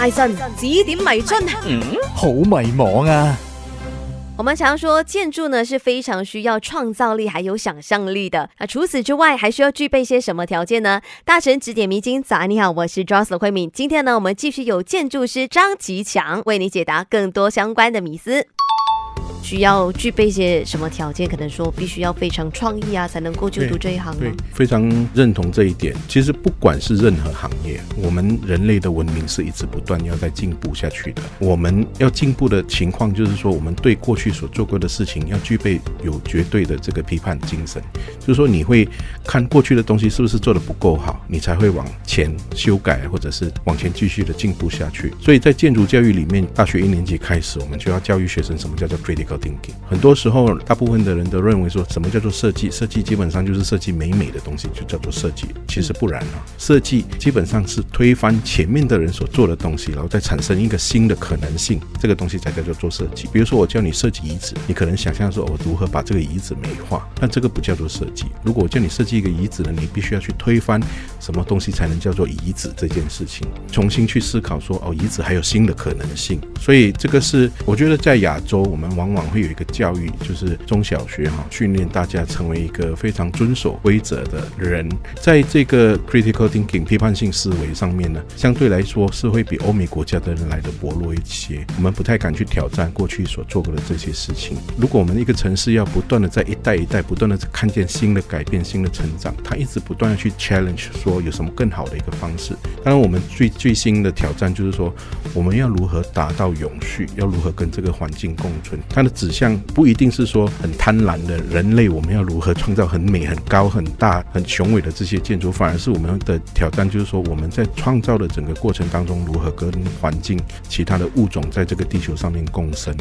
大神指点迷津。嗯，好迷茫啊！我们常说建筑呢是非常需要创造力还有想象力的啊。除此之外，还需要具备些什么条件呢？大神指点迷津，早安你好，我是 Jocelyn 慧敏。今天呢，我们继续有建筑师张吉强为你解答更多相关的迷思。需要具备一些什么条件？可能说必须要非常创意啊，才能够就读这一行对，非常认同这一点。其实不管是任何行业，我们人类的文明是一直不断要在进步下去的。我们要进步的情况，就是说我们对过去所做过的事情要具备有绝对的这个批判精神。就是说你会看过去的东西是不是做的不够好，你才会往前修改，或者是往前继续的进步下去。所以在建筑教育里面，大学一年级开始，我们就要教育学生什么叫做 critical。很多时候，大部分的人都认为说什么叫做设计？设计基本上就是设计美美的东西，就叫做设计。其实不然啊，设计基本上是推翻前面的人所做的东西，然后再产生一个新的可能性，这个东西才叫做做设计。比如说，我叫你设计遗址，你可能想象说，我如何把这个遗址美化，但这个不叫做设计。如果我叫你设计一个遗址呢，你必须要去推翻什么东西才能叫做遗址这件事情，重新去思考说，哦，遗址还有新的可能性。所以这个是我觉得在亚洲，我们往往。会有一个教育，就是中小学哈，训练大家成为一个非常遵守规则的人。在这个 critical thinking 批判性思维上面呢，相对来说是会比欧美国家的人来的薄弱一些。我们不太敢去挑战过去所做过的这些事情。如果我们一个城市要不断的在一代一代不断的看见新的改变、新的成长，它一直不断的去 challenge 说有什么更好的一个方式。当然，我们最最新的挑战就是说，我们要如何达到永续，要如何跟这个环境共存。它的指向不一定是说很贪婪的人类，我们要如何创造很美、很高、很大、很雄伟的这些建筑，反而是我们的挑战，就是说我们在创造的整个过程当中，如何跟环境、其他的物种在这个地球上面共生。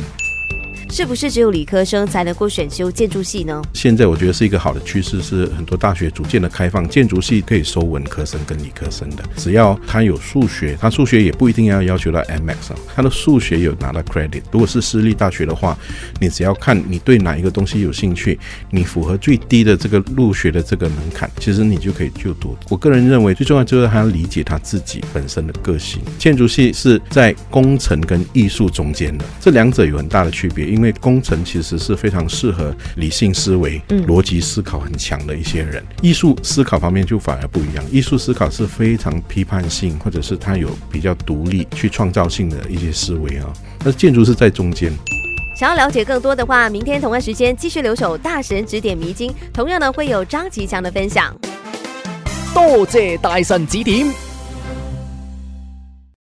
是不是只有理科生才能够选修建筑系呢？现在我觉得是一个好的趋势，是很多大学逐渐的开放，建筑系可以收文科生跟理科生的，只要他有数学，他数学也不一定要要求到 M X 啊，他的数学有拿到 credit。如果是私立大学的话，你只要看你对哪一个东西有兴趣，你符合最低的这个入学的这个门槛，其实你就可以就读。我个人认为最重要就是他要理解他自己本身的个性。建筑系是在工程跟艺术中间的，这两者有很大的区别，因因为工程其实是非常适合理性思维、逻辑思考很强的一些人，艺术思考方面就反而不一样。艺术思考是非常批判性，或者是它有比较独立、去创造性的一些思维啊。那建筑是在中间。想要了解更多的话，明天同一时间继续留守大神指点迷津，同样呢会有张吉强的分享。多谢大神指点。